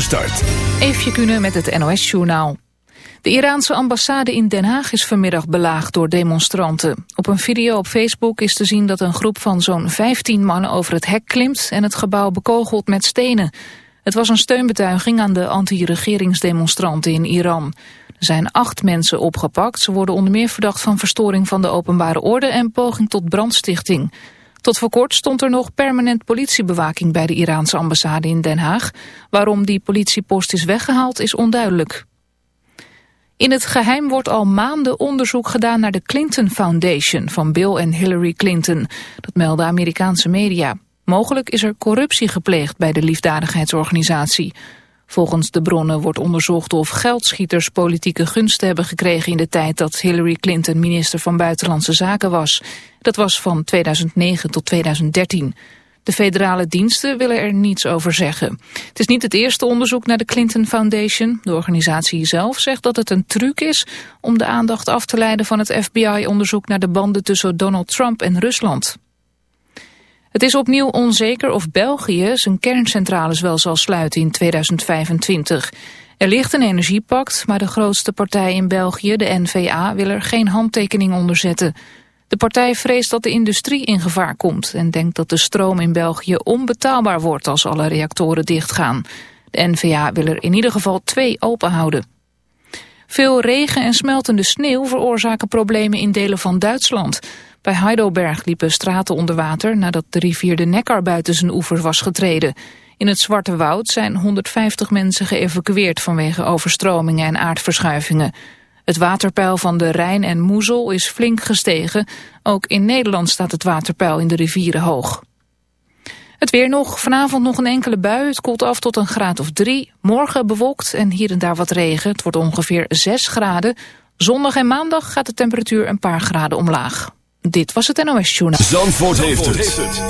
start. Eefje Kunnen met het NOS-journaal. De Iraanse ambassade in Den Haag is vanmiddag belaagd door demonstranten. Op een video op Facebook is te zien dat een groep van zo'n 15 mannen over het hek klimt en het gebouw bekogelt met stenen. Het was een steunbetuiging aan de anti-regeringsdemonstranten in Iran. Er zijn acht mensen opgepakt. Ze worden onder meer verdacht van verstoring van de openbare orde en poging tot brandstichting. Tot voor kort stond er nog permanent politiebewaking bij de Iraanse ambassade in Den Haag. Waarom die politiepost is weggehaald is onduidelijk. In het geheim wordt al maanden onderzoek gedaan naar de Clinton Foundation van Bill en Hillary Clinton. Dat melden Amerikaanse media. Mogelijk is er corruptie gepleegd bij de liefdadigheidsorganisatie. Volgens de bronnen wordt onderzocht of geldschieters politieke gunsten hebben gekregen in de tijd dat Hillary Clinton minister van Buitenlandse Zaken was. Dat was van 2009 tot 2013. De federale diensten willen er niets over zeggen. Het is niet het eerste onderzoek naar de Clinton Foundation. De organisatie zelf zegt dat het een truc is om de aandacht af te leiden van het FBI-onderzoek naar de banden tussen Donald Trump en Rusland. Het is opnieuw onzeker of België zijn kerncentrales wel zal sluiten in 2025. Er ligt een energiepact, maar de grootste partij in België, de N-VA, wil er geen handtekening onder zetten. De partij vreest dat de industrie in gevaar komt en denkt dat de stroom in België onbetaalbaar wordt als alle reactoren dichtgaan. De N-VA wil er in ieder geval twee open houden. Veel regen en smeltende sneeuw veroorzaken problemen in delen van Duitsland. Bij Heidelberg liepen straten onder water nadat de rivier de Neckar buiten zijn oevers was getreden. In het Zwarte Woud zijn 150 mensen geëvacueerd vanwege overstromingen en aardverschuivingen. Het waterpeil van de Rijn en Moezel is flink gestegen. Ook in Nederland staat het waterpeil in de rivieren hoog. Het weer nog. Vanavond nog een enkele bui. Het koelt af tot een graad of drie. Morgen bewolkt en hier en daar wat regen. Het wordt ongeveer 6 graden. Zondag en maandag gaat de temperatuur een paar graden omlaag. Dit was het NOS Journaal. Zandvoort, heeft, het.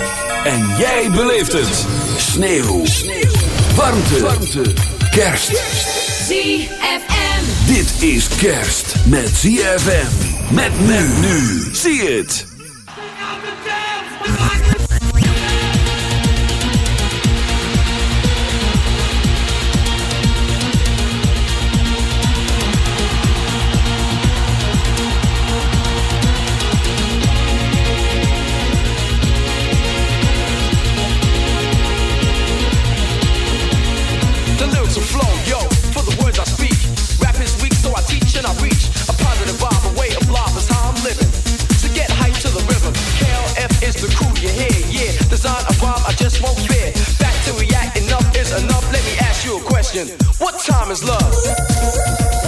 En jij beleeft het. Sneeuw. Sneeuw. Warmte. Warmte. Kerst. ZFM. Dit is kerst met ZFM. Met men nu. Zie het. is the crew you. Yeah, design a I just won't fear. Back to enough is enough. Let me ask you a question. What time is love?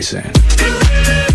Streisand.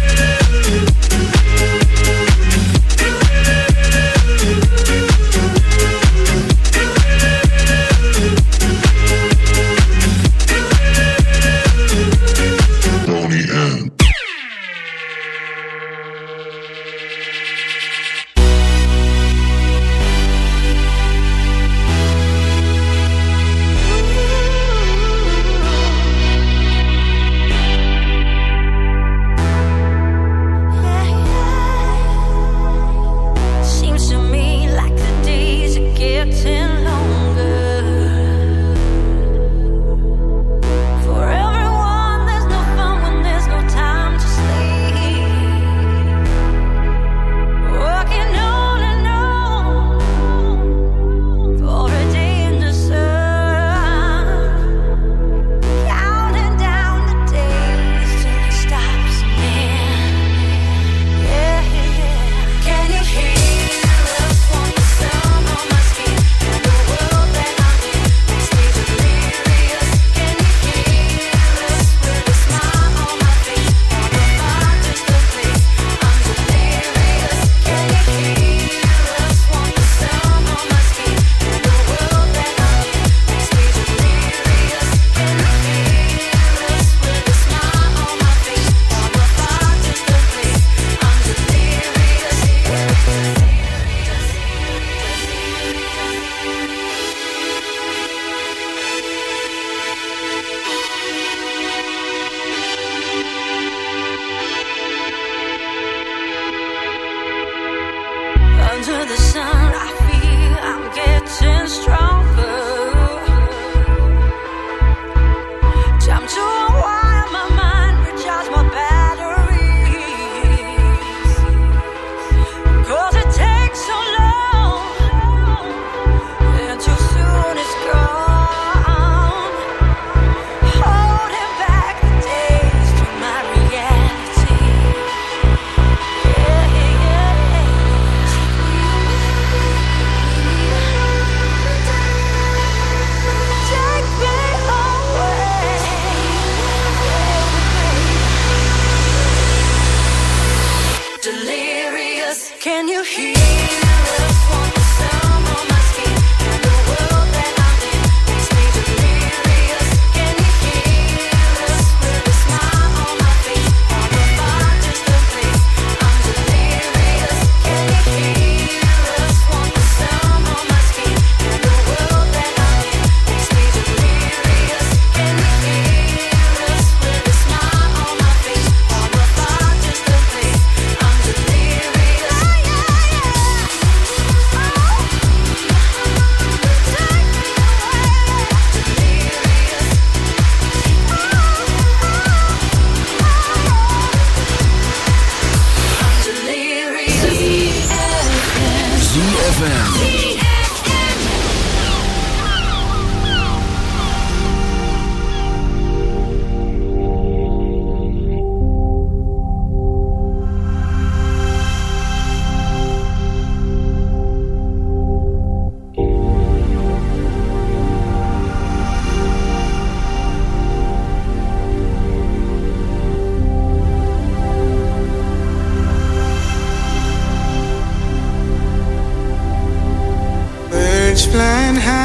plan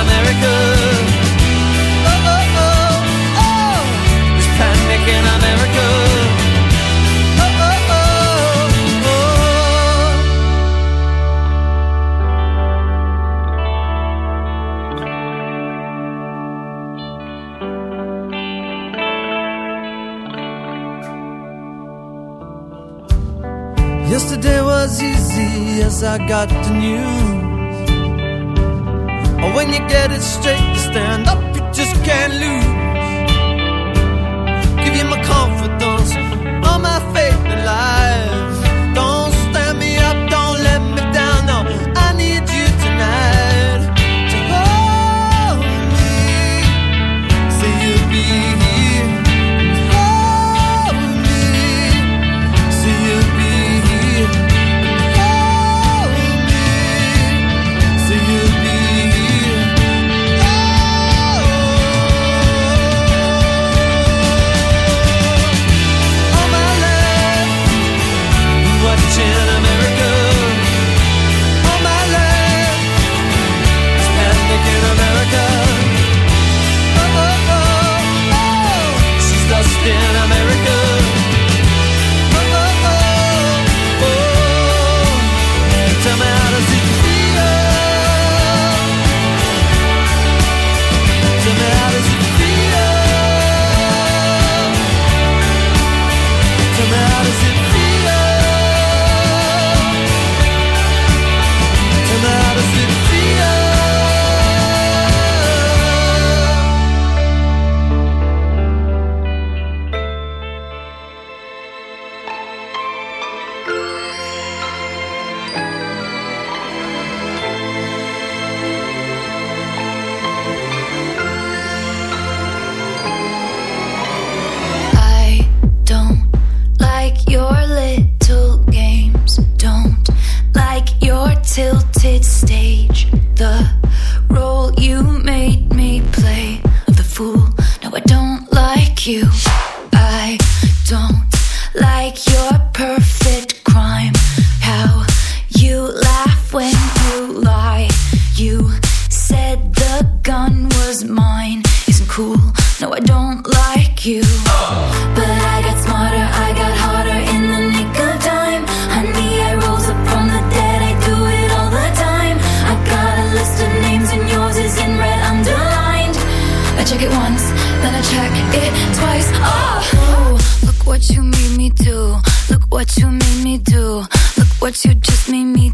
Was easy as I got the news. When you get it straight to stand up, you just can't lose. Give you my confidence, all my faith